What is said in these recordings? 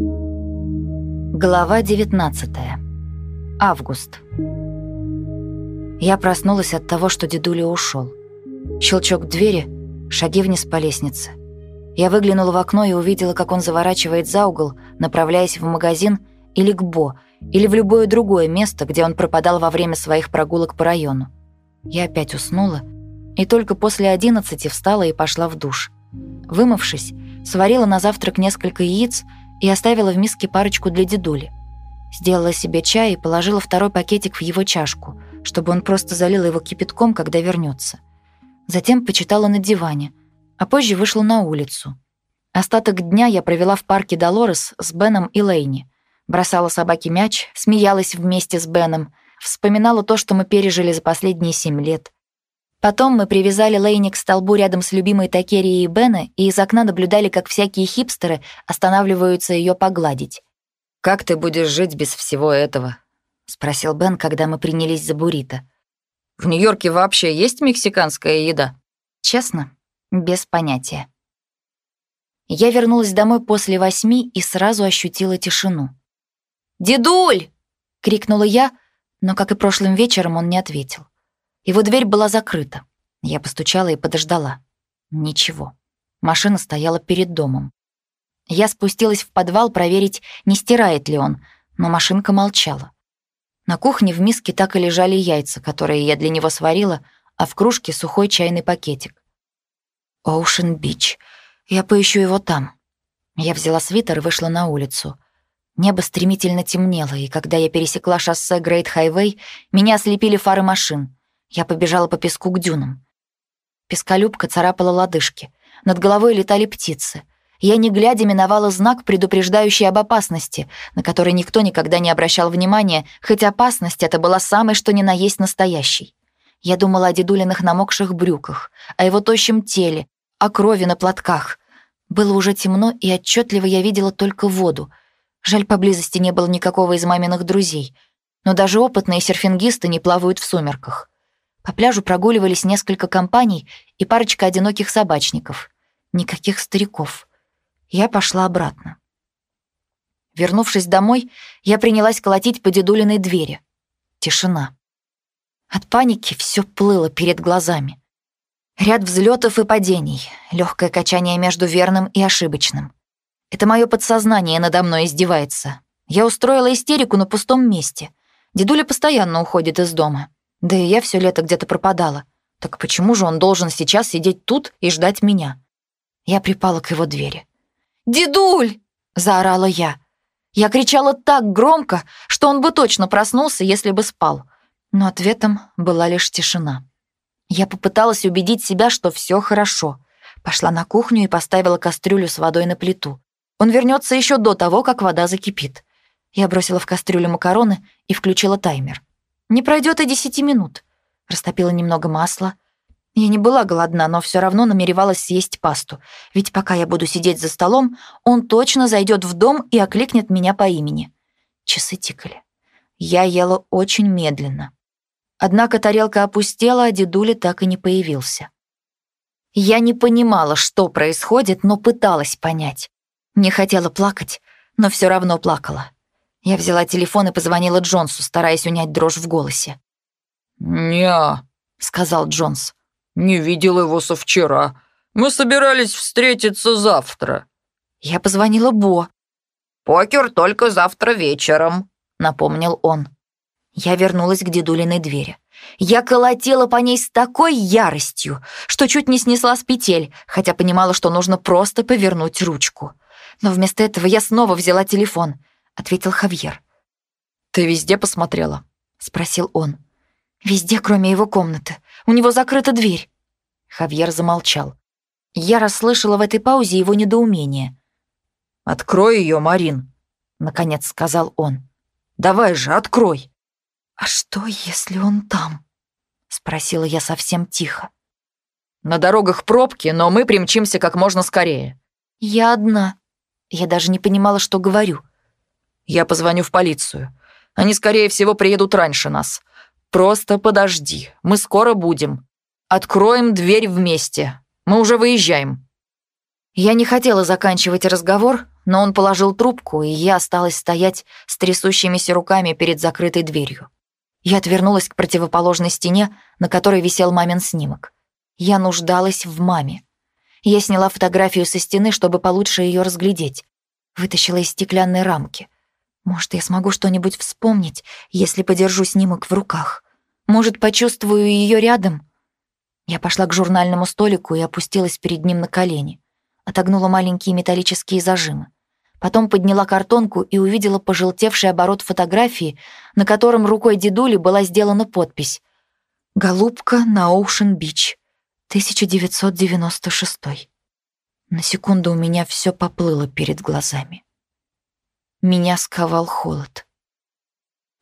Глава 19. Август. Я проснулась от того, что дедуля ушел. Щелчок двери, шаги вниз по лестнице. Я выглянула в окно и увидела, как он заворачивает за угол, направляясь в магазин или к Бо, или в любое другое место, где он пропадал во время своих прогулок по району. Я опять уснула, и только после одиннадцати встала и пошла в душ. Вымывшись, сварила на завтрак несколько яиц и оставила в миске парочку для дедули. Сделала себе чай и положила второй пакетик в его чашку, чтобы он просто залил его кипятком, когда вернется. Затем почитала на диване, а позже вышла на улицу. Остаток дня я провела в парке Долорес с Беном и Лейни. Бросала собаке мяч, смеялась вместе с Беном, вспоминала то, что мы пережили за последние семь лет. Потом мы привязали Лейни к столбу рядом с любимой Такерией Бена и из окна наблюдали, как всякие хипстеры останавливаются ее погладить. «Как ты будешь жить без всего этого?» — спросил Бен, когда мы принялись за буррито. «В Нью-Йорке вообще есть мексиканская еда?» «Честно, без понятия». Я вернулась домой после восьми и сразу ощутила тишину. «Дедуль!» — крикнула я, но, как и прошлым вечером, он не ответил. Его дверь была закрыта. Я постучала и подождала. Ничего. Машина стояла перед домом. Я спустилась в подвал проверить, не стирает ли он, но машинка молчала. На кухне в миске так и лежали яйца, которые я для него сварила, а в кружке сухой чайный пакетик. Оушен Бич. Я поищу его там. Я взяла свитер и вышла на улицу. Небо стремительно темнело, и когда я пересекла шоссе Грейт Хайвей, меня ослепили фары машин. Я побежала по песку к дюнам. Песколюбка царапала лодыжки. Над головой летали птицы. Я, не глядя, миновала знак, предупреждающий об опасности, на который никто никогда не обращал внимания, хоть опасность это была самой, что ни на есть настоящей. Я думала о дедулиных намокших брюках, о его тощем теле, о крови на платках. Было уже темно, и отчетливо я видела только воду — Жаль, поблизости не было никакого из маминых друзей. Но даже опытные серфингисты не плавают в сумерках. По пляжу прогуливались несколько компаний и парочка одиноких собачников. Никаких стариков. Я пошла обратно. Вернувшись домой, я принялась колотить по дедулиной двери. Тишина. От паники все плыло перед глазами. Ряд взлетов и падений, легкое качание между верным и ошибочным. Это мое подсознание надо мной издевается. Я устроила истерику на пустом месте. Дедуля постоянно уходит из дома. Да и я все лето где-то пропадала. Так почему же он должен сейчас сидеть тут и ждать меня? Я припала к его двери. «Дедуль!» — заорала я. Я кричала так громко, что он бы точно проснулся, если бы спал. Но ответом была лишь тишина. Я попыталась убедить себя, что все хорошо. Пошла на кухню и поставила кастрюлю с водой на плиту. Он вернется еще до того, как вода закипит. Я бросила в кастрюлю макароны и включила таймер. Не пройдет и десяти минут. Растопила немного масла. Я не была голодна, но все равно намеревалась съесть пасту. Ведь пока я буду сидеть за столом, он точно зайдет в дом и окликнет меня по имени. Часы тикали. Я ела очень медленно. Однако тарелка опустела, а дедуля так и не появился. Я не понимала, что происходит, но пыталась понять. Не хотела плакать, но все равно плакала. Я взяла телефон и позвонила Джонсу, стараясь унять дрожь в голосе. «Не-а», сказал Джонс. «Не видел его со вчера. Мы собирались встретиться завтра». Я позвонила Бо. «Покер только завтра вечером», — напомнил он. Я вернулась к дедулиной двери. Я колотила по ней с такой яростью, что чуть не снесла с петель, хотя понимала, что нужно просто повернуть ручку. Но вместо этого я снова взяла телефон, ответил Хавьер. Ты везде посмотрела? спросил он. Везде, кроме его комнаты. У него закрыта дверь. Хавьер замолчал. Я расслышала в этой паузе его недоумение. «Открой ее, Марин», — наконец сказал он. «Давай же, открой». «А что, если он там?» — спросила я совсем тихо. «На дорогах пробки, но мы примчимся как можно скорее». «Я одна», я даже не понимала, что говорю. «Я позвоню в полицию. Они, скорее всего, приедут раньше нас. Просто подожди, мы скоро будем. Откроем дверь вместе. Мы уже выезжаем». Я не хотела заканчивать разговор, но он положил трубку, и я осталась стоять с трясущимися руками перед закрытой дверью. Я отвернулась к противоположной стене, на которой висел мамин снимок. Я нуждалась в маме. Я сняла фотографию со стены, чтобы получше ее разглядеть. Вытащила из стеклянной рамки. Может, я смогу что-нибудь вспомнить, если подержу снимок в руках. Может, почувствую ее рядом. Я пошла к журнальному столику и опустилась перед ним на колени. Отогнула маленькие металлические зажимы. Потом подняла картонку и увидела пожелтевший оборот фотографии, на котором рукой дедули была сделана подпись «Голубка на Оушен-Бич, 1996». На секунду у меня все поплыло перед глазами. Меня сковал холод.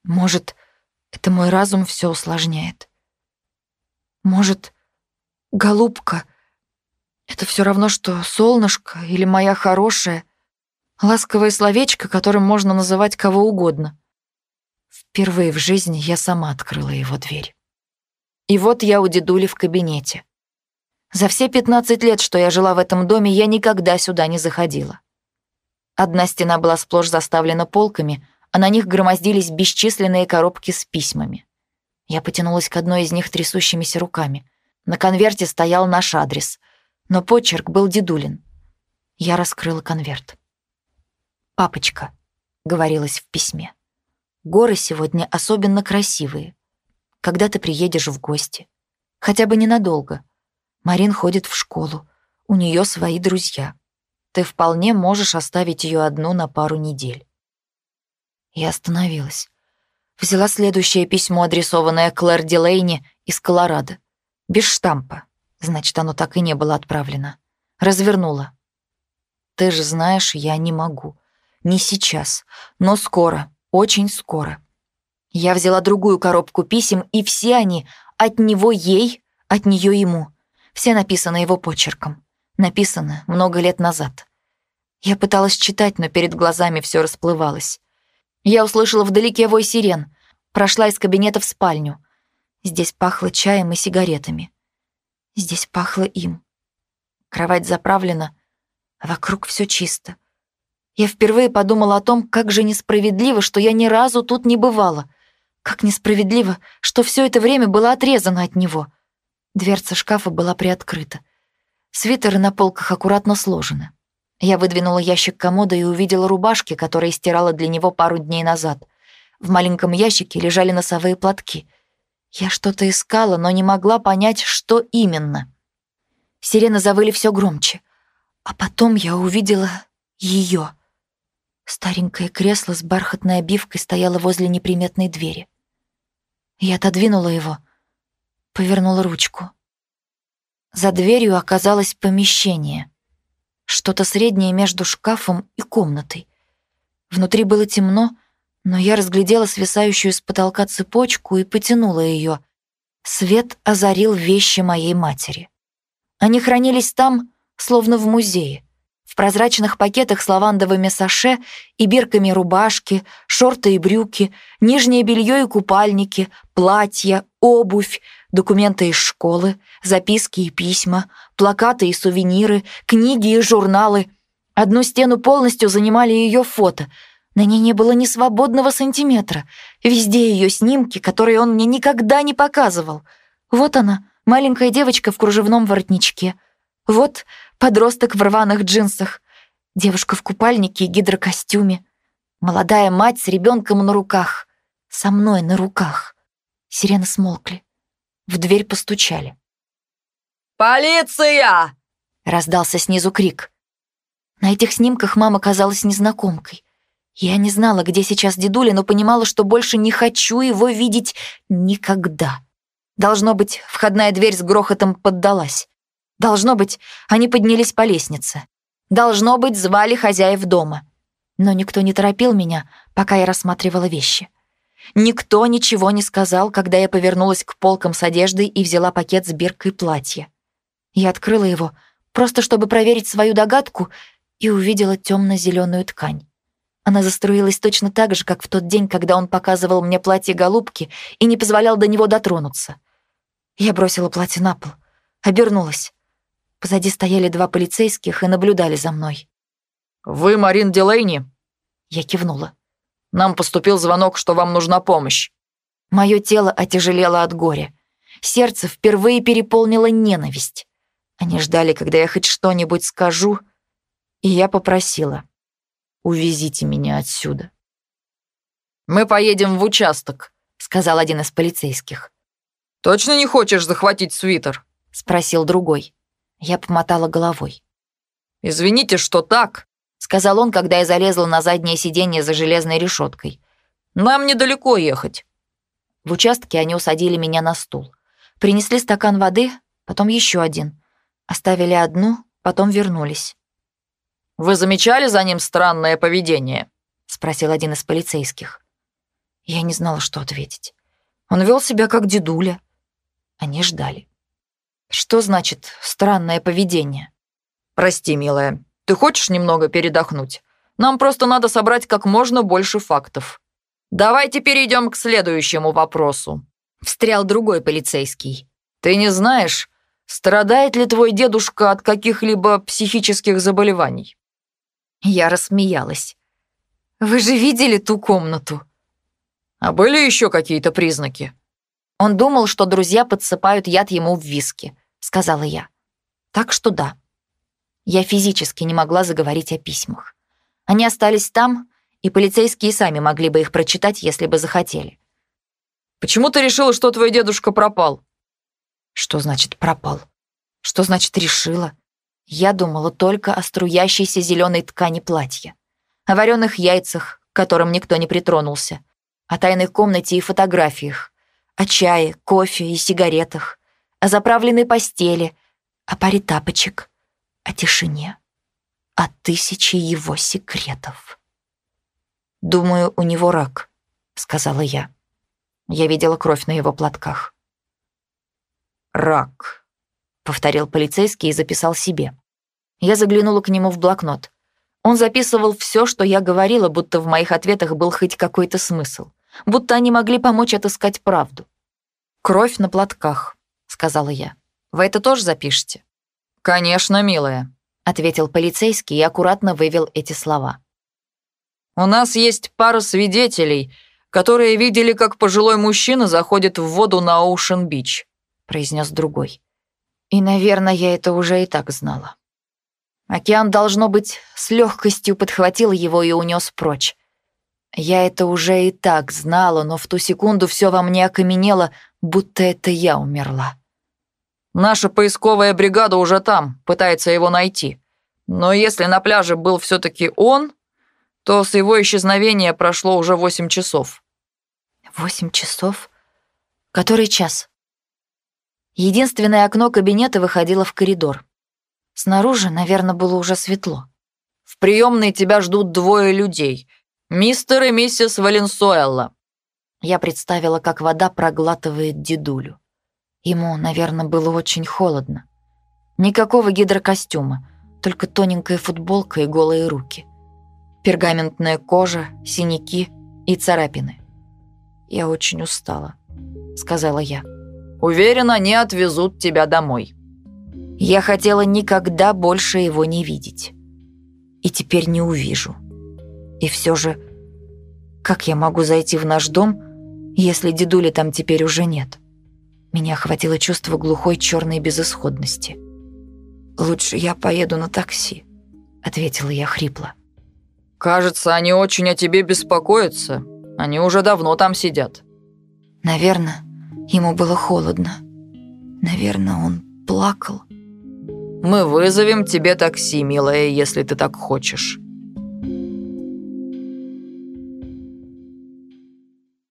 Может, это мой разум все усложняет. Может, голубка — это все равно, что солнышко или моя хорошая — Ласковое словечко, которым можно называть кого угодно. Впервые в жизни я сама открыла его дверь. И вот я у дедули в кабинете. За все 15 лет, что я жила в этом доме, я никогда сюда не заходила. Одна стена была сплошь заставлена полками, а на них громоздились бесчисленные коробки с письмами. Я потянулась к одной из них трясущимися руками. На конверте стоял наш адрес, но почерк был дедулин. Я раскрыла конверт. «Папочка», — говорилось в письме, — «горы сегодня особенно красивые. Когда ты приедешь в гости? Хотя бы ненадолго. Марин ходит в школу, у нее свои друзья. Ты вполне можешь оставить ее одну на пару недель». Я остановилась. Взяла следующее письмо, адресованное Клэр Дилейни из Колорадо. Без штампа. Значит, оно так и не было отправлено. Развернула. «Ты же знаешь, я не могу. Не сейчас, но скоро, очень скоро. Я взяла другую коробку писем, и все они от него ей, от нее ему. Все написаны его почерком. Написано много лет назад. Я пыталась читать, но перед глазами все расплывалось. Я услышала вдалеке вой сирен, прошла из кабинета в спальню. Здесь пахло чаем и сигаретами. Здесь пахло им. Кровать заправлена, а вокруг все чисто. Я впервые подумала о том, как же несправедливо, что я ни разу тут не бывала. Как несправедливо, что все это время было отрезано от него. Дверца шкафа была приоткрыта. Свитеры на полках аккуратно сложены. Я выдвинула ящик комода и увидела рубашки, которые стирала для него пару дней назад. В маленьком ящике лежали носовые платки. Я что-то искала, но не могла понять, что именно. Сирены завыли все громче. А потом я увидела ее. Старенькое кресло с бархатной обивкой стояло возле неприметной двери. Я отодвинула его, повернула ручку. За дверью оказалось помещение. Что-то среднее между шкафом и комнатой. Внутри было темно, но я разглядела свисающую с потолка цепочку и потянула ее. Свет озарил вещи моей матери. Они хранились там, словно в музее в прозрачных пакетах с лавандовыми саше и бирками рубашки, шорты и брюки, нижнее белье и купальники, платья, обувь, документы из школы, записки и письма, плакаты и сувениры, книги и журналы. Одну стену полностью занимали ее фото. На ней не было ни свободного сантиметра. Везде ее снимки, которые он мне никогда не показывал. Вот она, маленькая девочка в кружевном воротничке. Вот подросток в рваных джинсах, девушка в купальнике и гидрокостюме, молодая мать с ребенком на руках, со мной на руках. Сирены смолкли. В дверь постучали. «Полиция!» — раздался снизу крик. На этих снимках мама казалась незнакомкой. Я не знала, где сейчас дедуля, но понимала, что больше не хочу его видеть никогда. Должно быть, входная дверь с грохотом поддалась. Должно быть, они поднялись по лестнице. Должно быть, звали хозяев дома. Но никто не торопил меня, пока я рассматривала вещи. Никто ничего не сказал, когда я повернулась к полкам с одеждой и взяла пакет с биркой платья. Я открыла его, просто чтобы проверить свою догадку, и увидела темно-зеленую ткань. Она заструилась точно так же, как в тот день, когда он показывал мне платье голубки и не позволял до него дотронуться. Я бросила платье на пол, обернулась. Позади стояли два полицейских и наблюдали за мной. «Вы Марин Дилейни?» Я кивнула. «Нам поступил звонок, что вам нужна помощь». Мое тело отяжелело от горя. Сердце впервые переполнило ненависть. Они ждали, когда я хоть что-нибудь скажу, и я попросила. «Увезите меня отсюда». «Мы поедем в участок», — сказал один из полицейских. «Точно не хочешь захватить свитер?» — спросил другой. Я помотала головой. «Извините, что так», — сказал он, когда я залезла на заднее сиденье за железной решеткой. «Нам недалеко ехать». В участке они усадили меня на стул. Принесли стакан воды, потом еще один. Оставили одну, потом вернулись. «Вы замечали за ним странное поведение?» — спросил один из полицейских. Я не знала, что ответить. Он вел себя как дедуля. Они ждали. Что значит «странное поведение»? «Прости, милая, ты хочешь немного передохнуть? Нам просто надо собрать как можно больше фактов. Давайте перейдем к следующему вопросу». Встрял другой полицейский. «Ты не знаешь, страдает ли твой дедушка от каких-либо психических заболеваний?» Я рассмеялась. «Вы же видели ту комнату?» «А были еще какие-то признаки?» Он думал, что друзья подсыпают яд ему в виски, сказала я. Так что да. Я физически не могла заговорить о письмах. Они остались там, и полицейские сами могли бы их прочитать, если бы захотели. «Почему ты решила, что твой дедушка пропал?» «Что значит пропал? Что значит решила?» Я думала только о струящейся зеленой ткани платья, о вареных яйцах, к которым никто не притронулся, о тайной комнате и фотографиях, о чае, кофе и сигаретах, о заправленной постели, о паре тапочек, о тишине, о тысяче его секретов. «Думаю, у него рак», — сказала я. Я видела кровь на его платках. «Рак», — повторил полицейский и записал себе. Я заглянула к нему в блокнот. Он записывал все, что я говорила, будто в моих ответах был хоть какой-то смысл будто они могли помочь отыскать правду. «Кровь на платках», — сказала я. «Вы это тоже запишете?» «Конечно, милая», — ответил полицейский и аккуратно вывел эти слова. «У нас есть пара свидетелей, которые видели, как пожилой мужчина заходит в воду на Оушен-Бич», — произнес другой. И, наверное, я это уже и так знала. Океан, должно быть, с легкостью подхватил его и унес прочь. Я это уже и так знала, но в ту секунду все во мне окаменело, будто это я умерла. Наша поисковая бригада уже там, пытается его найти. Но если на пляже был все-таки он, то с его исчезновения прошло уже восемь часов. Восемь часов? Который час? Единственное окно кабинета выходило в коридор. Снаружи, наверное, было уже светло. В приемной тебя ждут двое людей. «Мистер и миссис Валенсуэлла». Я представила, как вода проглатывает дедулю. Ему, наверное, было очень холодно. Никакого гидрокостюма, только тоненькая футболка и голые руки. Пергаментная кожа, синяки и царапины. «Я очень устала», — сказала я. «Уверена, они отвезут тебя домой». Я хотела никогда больше его не видеть. И теперь не увижу. И все же, как я могу зайти в наш дом, если дедули там теперь уже нет? Меня охватило чувство глухой черной безысходности. «Лучше я поеду на такси», — ответила я хрипло. «Кажется, они очень о тебе беспокоятся. Они уже давно там сидят». Наверное, ему было холодно. Наверное, он плакал. «Мы вызовем тебе такси, милая, если ты так хочешь».